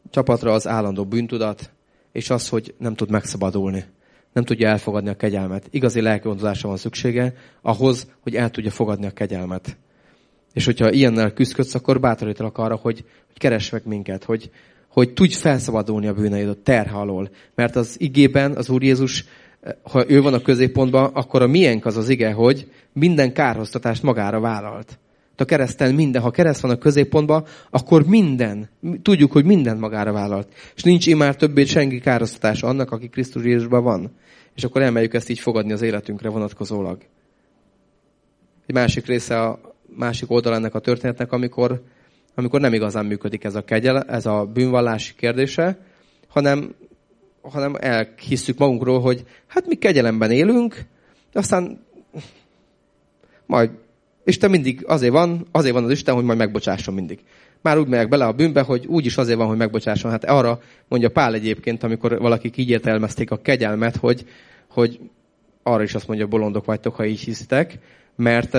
csapatra az állandó bűntudat, és az, hogy nem tud megszabadulni. Nem tudja elfogadni a kegyelmet. Igazi lelkigondozásra van szüksége ahhoz, hogy el tudja fogadni a kegyelmet. És hogyha ilyennel küzdködsz, akkor bátorítalak arra, hogy, hogy keres meg minket, hogy, hogy tudj felszabadulni a bűneid a terhe alól. Mert az igében az Úr Jézus, ha ő van a középpontban, akkor a miénk az az ige, hogy minden kárhoztatást magára vállalt a kereszten minden. Ha kereszt van a középpontban, akkor minden, tudjuk, hogy minden magára vállalt. És nincs imár többé senki károsztatása annak, aki Krisztus Jézusban van. És akkor emeljük ezt így fogadni az életünkre vonatkozólag. Egy másik része a másik oldal ennek a történetnek, amikor, amikor nem igazán működik ez a kegyel, ez a bűnvallási kérdése, hanem, hanem elhisszük magunkról, hogy hát mi kegyelemben élünk, aztán majd Isten mindig azért van, azért van az Isten, hogy majd megbocsásson mindig. Már úgy megyek bele a bűnbe, hogy úgy is azért van, hogy megbocsásson. Hát arra mondja Pál egyébként, amikor valakik így értelmezték a kegyelmet, hogy, hogy arra is azt mondja, bolondok vagytok, ha így hisztek, mert,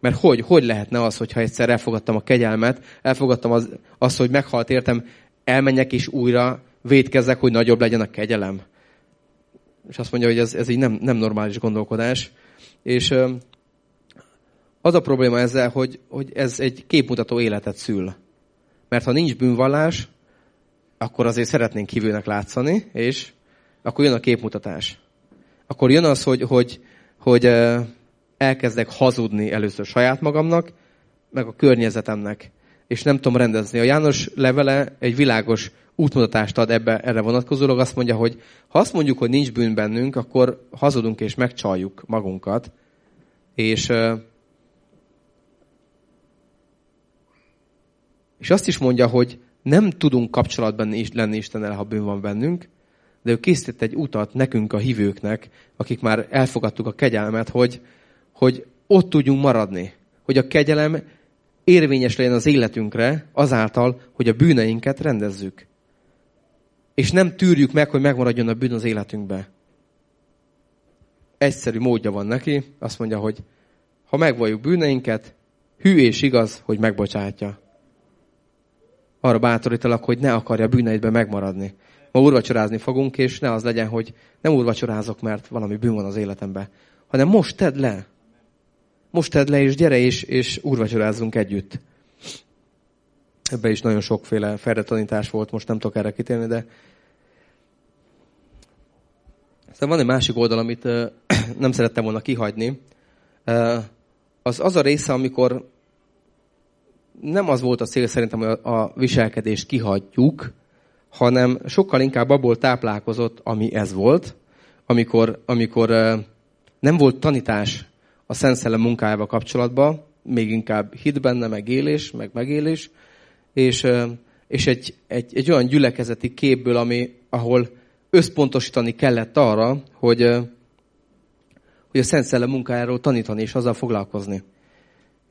mert hogy, hogy lehetne az, hogyha egyszer elfogadtam a kegyelmet, elfogadtam az, azt, hogy meghalt értem, elmenjek és újra védkezzek, hogy nagyobb legyen a kegyelem. És azt mondja, hogy ez, ez így nem, nem normális gondolkodás. És az a probléma ezzel, hogy, hogy ez egy képmutató életet szül. Mert ha nincs bűnvallás, akkor azért szeretnénk kívülnek látszani, és akkor jön a képmutatás. Akkor jön az, hogy, hogy, hogy elkezdek hazudni először saját magamnak, meg a környezetemnek, és nem tudom rendezni. A János levele egy világos útmutatást ad ebbe, erre vonatkozólag. Azt mondja, hogy ha azt mondjuk, hogy nincs bűn bennünk, akkor hazudunk és megcsaljuk magunkat. És, és azt is mondja, hogy nem tudunk kapcsolatban lenni Istennel, ha bűn van bennünk, de ő készített egy utat nekünk a hívőknek, akik már elfogadtuk a kegyelmet, hogy, hogy ott tudjunk maradni. Hogy a kegyelem érvényes legyen az életünkre azáltal, hogy a bűneinket rendezzük. És nem tűrjük meg, hogy megmaradjon a bűn az életünkbe. Egyszerű módja van neki, azt mondja, hogy ha megvalljuk bűneinket, hű és igaz, hogy megbocsátja. Arra bátorítalak, hogy ne akarja bűneidbe megmaradni. Ma úrvacsorázni fogunk, és ne az legyen, hogy nem úrvacsorázok, mert valami bűn van az életemben, hanem most tedd le. Most tedd le, és gyere, és, és úrvacsorázzunk együtt. Ebben is nagyon sokféle tanítás volt, most nem tudok erre kitérni, de aztán van egy másik oldal, amit (clears throat) nem szerettem volna kihagyni. Az az a része, amikor nem az volt a cél szerintem, hogy a viselkedést kihagyjuk, hanem sokkal inkább abból táplálkozott, ami ez volt, amikor, amikor nem volt tanítás a Szent Szellem munkájával kapcsolatban, még inkább hit benne, meg élés, meg megélés, és, és egy, egy, egy olyan gyülekezeti képből, ami, ahol összpontosítani kellett arra, hogy, hogy a Szent Szellem munkájáról tanítani és azzal foglalkozni.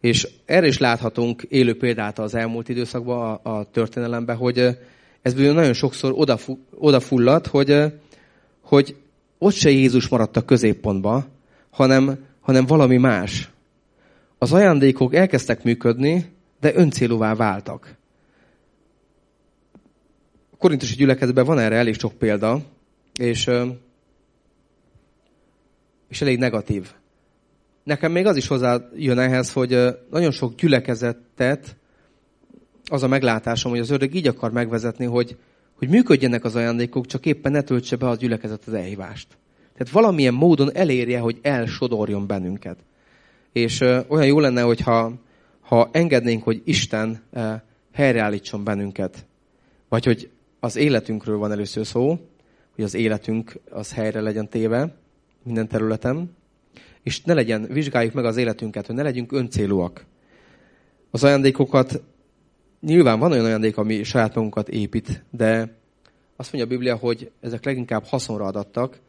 És erre is láthatunk élő példát az elmúlt időszakban, a, a történelemben, hogy ez nagyon sokszor odafulladt, hogy, hogy ott se Jézus maradt a középpontba, hanem, hanem valami más. Az ajándékok elkezdtek működni, de öncélúvá váltak. A korintusi gyülekezetben van erre elég sok példa, és, és elég negatív. Nekem még az is hozzájön ehhez, hogy nagyon sok gyülekezetet az a meglátásom, hogy az ördög így akar megvezetni, hogy, hogy működjenek az ajándékok, csak éppen ne töltse be a gyülekezet az elhívást. Tehát valamilyen módon elérje, hogy elsodorjon bennünket. És ö, olyan jó lenne, hogyha ha engednénk, hogy Isten ö, helyreállítson bennünket. Vagy hogy az életünkről van először szó, hogy az életünk az helyre legyen téve minden területen, és ne legyen, vizsgáljuk meg az életünket, hogy ne legyünk öncélúak. Az ajándékokat nyilván van olyan ajándék, ami saját magunkat épít, de azt mondja a Biblia, hogy ezek leginkább haszonra adattak,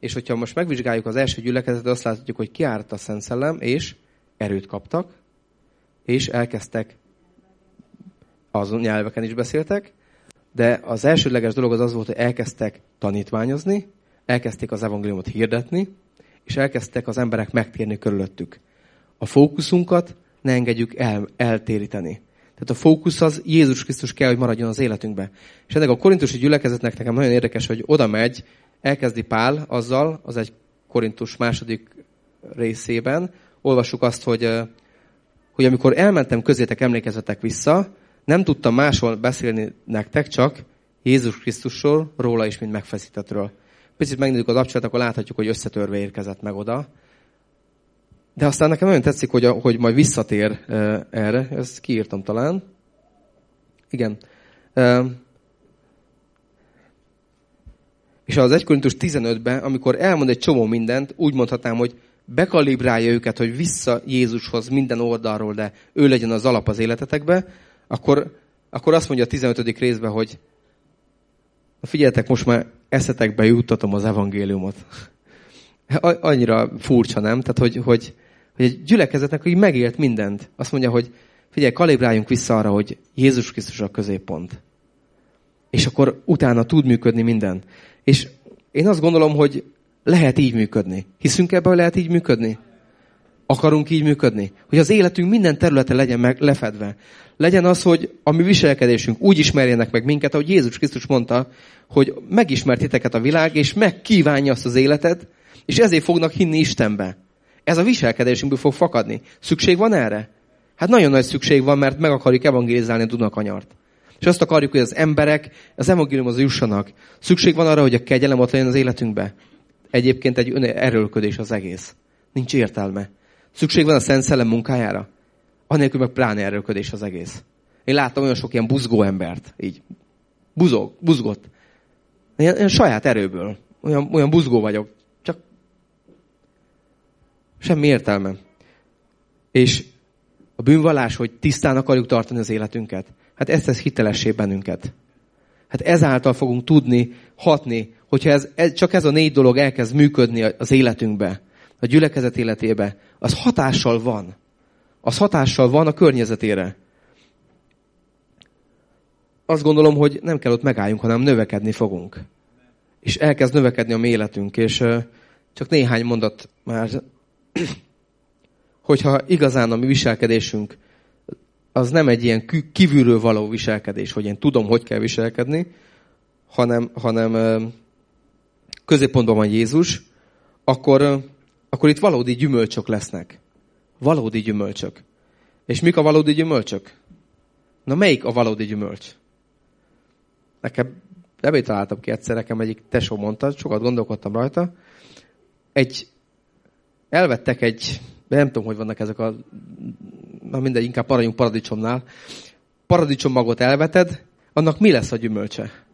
és hogyha most megvizsgáljuk az első gyülekezetet, azt látjuk, hogy kiárt a Szent Szellem, és erőt kaptak, és elkezdtek, azon nyelveken is beszéltek, de az elsődleges dolog az az volt, hogy elkezdtek tanítványozni, elkezdték az evangéliumot hirdetni, és elkezdtek az emberek megtérni körülöttük. A fókuszunkat ne engedjük el, eltéríteni. Tehát a fókusz az Jézus Krisztus kell, hogy maradjon az életünkbe. És ennek a korintusi gyülekezetnek nekem nagyon érdekes, hogy oda megy, elkezdi Pál azzal, az egy korintus második részében, olvassuk azt, hogy, hogy amikor elmentem közétek, emlékezetek vissza, nem tudtam máshol beszélni nektek, csak Jézus Krisztusról, róla is, mint megfeszítettről. Picit megnézzük az abcsolat, akkor láthatjuk, hogy összetörve érkezett meg oda. De aztán nekem nagyon tetszik, hogy, hogy majd visszatér uh, erre. Ezt kiírtam talán. Igen. Uh, és az 1 Korintus 15-ben, amikor elmond egy csomó mindent, úgy mondhatnám, hogy bekalibrálja őket, hogy vissza Jézushoz minden oldalról, de ő legyen az alap az életetekbe, akkor, akkor azt mondja a 15. részben, hogy figyeljetek, most már eszetekbe juttatom az evangéliumot. Annyira furcsa, nem? Tehát, hogy, hogy, hogy egy gyülekezetnek, hogy megélt mindent. Azt mondja, hogy figyelj, kalibráljunk vissza arra, hogy Jézus Krisztus a középpont. És akkor utána tud működni minden. És én azt gondolom, hogy lehet így működni. Hiszünk ebben, hogy lehet így működni? Akarunk így működni? Hogy az életünk minden területe legyen meg lefedve. Legyen az, hogy a mi viselkedésünk úgy ismerjenek meg minket, ahogy Jézus Krisztus mondta, hogy megismert titeket a világ, és megkívánja azt az életet, és ezért fognak hinni Istenbe. Ez a viselkedésünkből fog fakadni. Szükség van erre? Hát nagyon nagy szükség van, mert meg akarjuk evangélizálni a Dunakanyart. És azt akarjuk, hogy az emberek az evangéliumhoz jussanak. Szükség van arra, hogy a kegyelem ott legyen az életünkbe. Egyébként egy erőlködés az egész. Nincs értelme. Szükség van a Szent Szellem munkájára. Anélkül meg pláne erőlködés az egész. Én láttam olyan sok ilyen buzgó embert. Így. Buzog, buzgott. Ilyen, ilyen saját erőből. Olyan, olyan buzgó vagyok. Csak semmi értelme. És a bűnvallás, hogy tisztán akarjuk tartani az életünket. Hát ezt tesz hitelessé bennünket. Hát ezáltal fogunk tudni hatni, hogyha ez, ez, csak ez a négy dolog elkezd működni az életünkbe, a gyülekezet életébe, az hatással van. Az hatással van a környezetére. Azt gondolom, hogy nem kell ott megálljunk, hanem növekedni fogunk. És elkezd növekedni a mi életünk, és csak néhány mondat már, (clears throat) hogyha igazán a mi viselkedésünk az nem egy ilyen kívülről való viselkedés, hogy én tudom, hogy kell viselkedni, hanem, hanem középpontban van Jézus, akkor, akkor itt valódi gyümölcsök lesznek. Valódi gyümölcsök. És mik a valódi gyümölcsök? Na melyik a valódi gyümölcs? Nekem nem találtam ki egyszer, nekem egyik tesó mondta, sokat gondolkodtam rajta. Egy, elvettek egy, nem tudom, hogy vannak ezek a na mindegy, inkább maradjunk paradicsomnál. Paradicsom magot elveted, annak mi lesz a gyümölcse?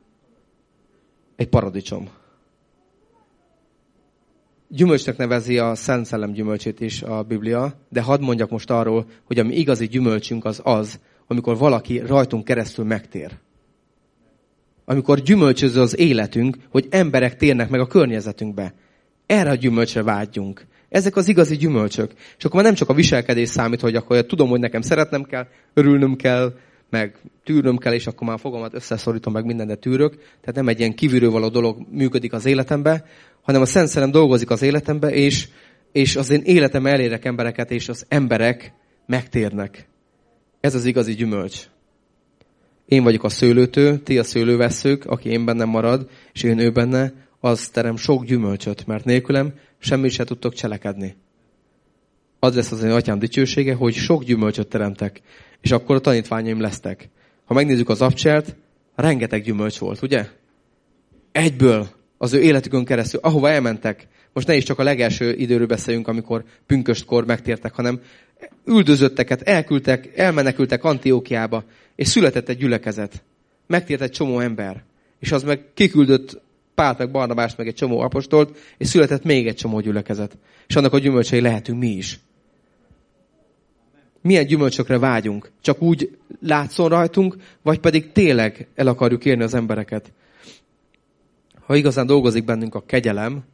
Egy paradicsom. Gyümölcsnek nevezi a Szent Szellem gyümölcsét is a Biblia, de hadd mondjak most arról, hogy a mi igazi gyümölcsünk az az, amikor valaki rajtunk keresztül megtér. Amikor gyümölcsöző az életünk, hogy emberek térnek meg a környezetünkbe. Erre a gyümölcsre vágyjunk. Ezek az igazi gyümölcsök. És akkor már nem csak a viselkedés számít, hogy akkor tudom, hogy nekem szeretnem kell, örülnöm kell, meg tűrnöm kell, és akkor már fogamat összeszorítom, meg mindent, de tűrök. Tehát nem egy ilyen kívülről való dolog működik az életembe, hanem a Szent Szellem dolgozik az életembe, és, és az én életem elérek embereket, és az emberek megtérnek. Ez az igazi gyümölcs. Én vagyok a szőlőtő, ti a szőlőveszők, aki én bennem marad, és én ő benne, az terem sok gyümölcsöt, mert nélkülem semmit se tudtok cselekedni. Az lesz az én atyám dicsősége, hogy sok gyümölcsöt teremtek, és akkor a tanítványaim lesztek. Ha megnézzük az abcsert, rengeteg gyümölcs volt, ugye? Egyből az ő életükön keresztül, ahova elmentek, most ne is csak a legelső időről beszéljünk, amikor pünköstkor megtértek, hanem üldözötteket, elküldtek, elmenekültek Antiókiába, és született egy gyülekezet. Megtért egy csomó ember. És az meg kiküldött Pált, meg Barnabást, meg egy csomó apostolt, és született még egy csomó gyülekezet. És annak a gyümölcsei lehetünk mi is. Milyen gyümölcsökre vágyunk? Csak úgy látszon rajtunk, vagy pedig tényleg el akarjuk érni az embereket? Ha igazán dolgozik bennünk a kegyelem,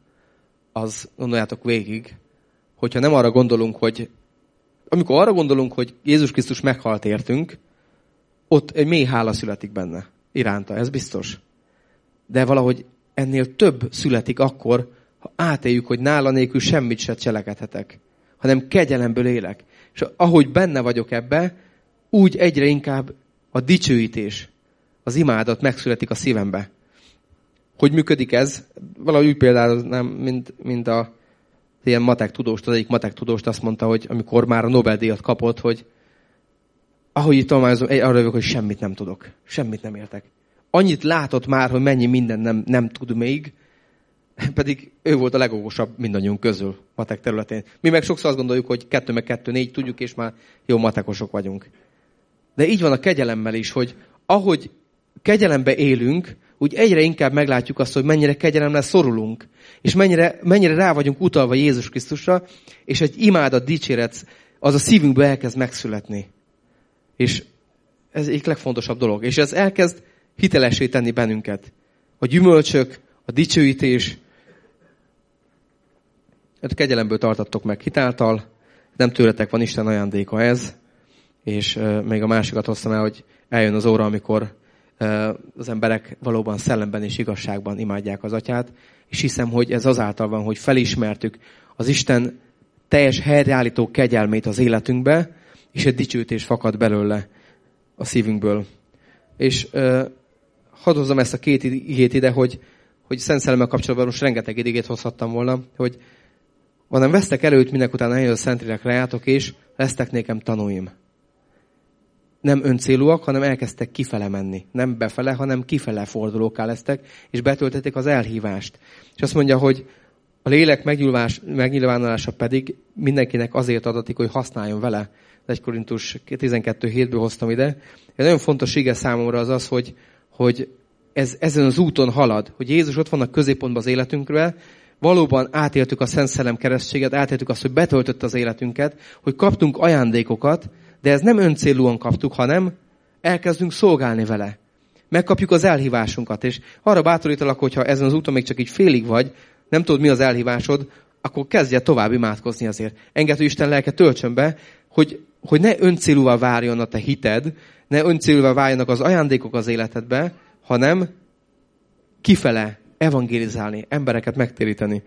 az gondoljátok végig, hogyha nem arra gondolunk, hogy amikor arra gondolunk, hogy Jézus Krisztus meghalt értünk, ott egy mély hála születik benne iránta, ez biztos. De valahogy ennél több születik akkor, ha átéljük, hogy nála nélkül semmit se cselekedhetek, hanem kegyelemből élek. És ahogy benne vagyok ebbe, úgy egyre inkább a dicsőítés, az imádat megszületik a szívembe. Hogy működik ez? Valahogy úgy például, mint, mint a ilyen matek tudóst, az egyik matek tudóst azt mondta, hogy amikor már a Nobel-díjat kapott, hogy ahogy itt tanulmányozom, arra jövök, hogy semmit nem tudok. Semmit nem értek annyit látott már, hogy mennyi minden nem, nem tud még, (laughs) pedig ő volt a legokosabb mindannyiunk közül matek területén. Mi meg sokszor azt gondoljuk, hogy kettő meg kettő négy tudjuk, és már jó matekosok vagyunk. De így van a kegyelemmel is, hogy ahogy kegyelembe élünk, úgy egyre inkább meglátjuk azt, hogy mennyire kegyelemre szorulunk, és mennyire, mennyire rá vagyunk utalva Jézus Krisztusra, és egy imádat, dicséret, az a szívünkbe elkezd megszületni. És ez egyik legfontosabb dolog. És ez elkezd hitelesé tenni bennünket. A gyümölcsök, a dicsőítés, a kegyelemből tartattok meg hitáltal, nem tőletek van Isten ajándéka ez, és még a másikat hoztam el, hogy eljön az óra, amikor az emberek valóban szellemben és igazságban imádják az atyát, és hiszem, hogy ez azáltal van, hogy felismertük az Isten teljes helyreállító kegyelmét az életünkbe, és egy dicsőtés fakad belőle a szívünkből. És uh, hadd hozzam ezt a két igét ide, hogy, hogy Szent Szellemmel kapcsolatban most rengeteg igét hozhattam volna, hogy hanem vesztek előtt minek után eljön a Szentlélek rájátok, és lesztek nékem tanúim. Nem öncélúak, hanem elkezdtek kifele menni. Nem befele, hanem kifele fordulóká lesztek, és betöltetik az elhívást. És azt mondja, hogy a lélek megnyilvánulása pedig mindenkinek azért adatik, hogy használjon vele. Egy Korintus 12.7-ből hoztam ide. Egy nagyon fontos ige számomra az az, hogy, hogy ez, ezen az úton halad, hogy Jézus ott van a középpontban az életünkről, valóban átéltük a Szent Szellem keresztséget, átéltük azt, hogy betöltött az életünket, hogy kaptunk ajándékokat, de ez nem öncélúan kaptuk, hanem elkezdünk szolgálni vele. Megkapjuk az elhívásunkat, és arra bátorítalak, hogyha ezen az úton még csak így félig vagy, nem tudod, mi az elhívásod, akkor kezdje tovább imádkozni azért. Engedd, hogy Isten lelke töltsön be, hogy, hogy ne öncélúval várjon a te hited, ne öncélúval váljanak az ajándékok az életedbe, hanem kifele evangelizálni, embereket megtéríteni.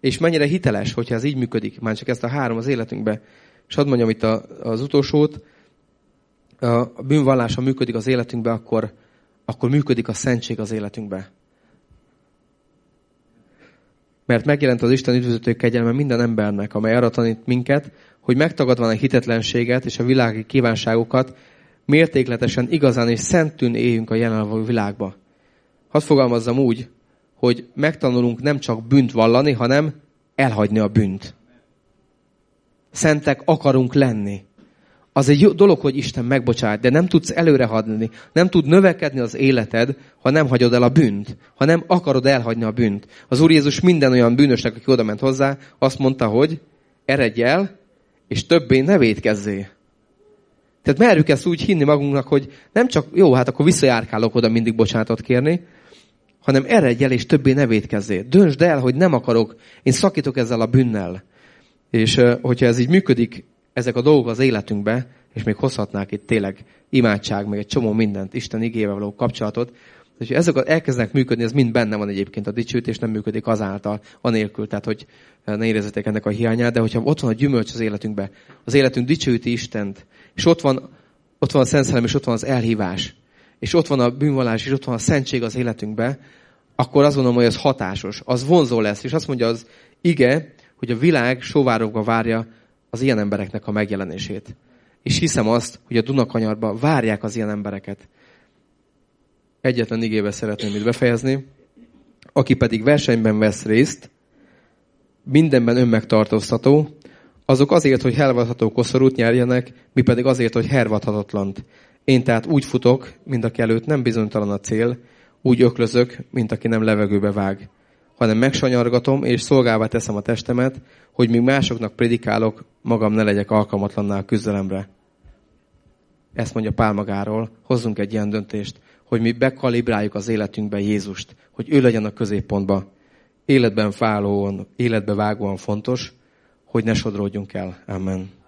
És mennyire hiteles, hogyha ez így működik, már csak ezt a három az életünkbe. És hadd mondjam itt az utolsót, a bűnvallása működik az életünkbe, akkor, akkor működik a szentség az életünkbe. Mert megjelent az Isten üdvözítő kegyelme minden embernek, amely arra tanít minket, hogy megtagadva a hitetlenséget és a világi kívánságokat, mértékletesen, igazán és szentűn éljünk a jelenlevő világba. Hadd fogalmazzam úgy, hogy megtanulunk nem csak bűnt vallani, hanem elhagyni a bűnt. Szentek akarunk lenni. Az egy jó dolog, hogy Isten megbocsát, de nem tudsz előre hadni, nem tud növekedni az életed, ha nem hagyod el a bűnt, ha nem akarod elhagyni a bűnt. Az Úr Jézus minden olyan bűnösnek, aki oda ment hozzá, azt mondta, hogy eredj el, és többé ne védkezzé. Tehát merjük ezt úgy hinni magunknak, hogy nem csak, jó, hát akkor visszajárkálok oda mindig bocsánatot kérni, hanem eredj el, és többé ne védkezzél. Döntsd el, hogy nem akarok, én szakítok ezzel a bűnnel. És hogyha ez így működik, ezek a dolgok az életünkbe, és még hozhatnák itt tényleg imádság, meg egy csomó mindent, Isten igével való kapcsolatot, hogyha ezek elkezdenek működni, ez mind benne van egyébként a dicsőítés, nem működik azáltal, anélkül, tehát hogy ne érezzetek ennek a hiányát, de hogyha ott van a gyümölcs az életünkbe, az életünk dicsőíti Istent, és ott van, ott van a Szent Szellem, és ott van az elhívás, és ott van a bűnvallás, és ott van a szentség az életünkbe, akkor azt gondolom, hogy ez hatásos, az vonzó lesz. És azt mondja az ige, hogy a világ sovárokba várja az ilyen embereknek a megjelenését. És hiszem azt, hogy a Dunakanyarba várják az ilyen embereket. Egyetlen igébe szeretném itt befejezni. Aki pedig versenyben vesz részt, mindenben önmegtartóztató, azok azért, hogy hervadható koszorút nyerjenek, mi pedig azért, hogy hervadhatatlant. Én tehát úgy futok, mint aki előtt nem bizonytalan a cél, úgy öklözök, mint aki nem levegőbe vág, hanem megsanyargatom és szolgálva teszem a testemet, hogy míg másoknak predikálok, magam ne legyek alkalmatlanná a küzdelemre. Ezt mondja Pál magáról, hozzunk egy ilyen döntést, hogy mi bekalibráljuk az életünkbe Jézust, hogy ő legyen a középpontba. Életben fállóan, életbe vágóan fontos, hogy ne sodródjunk el. Amen.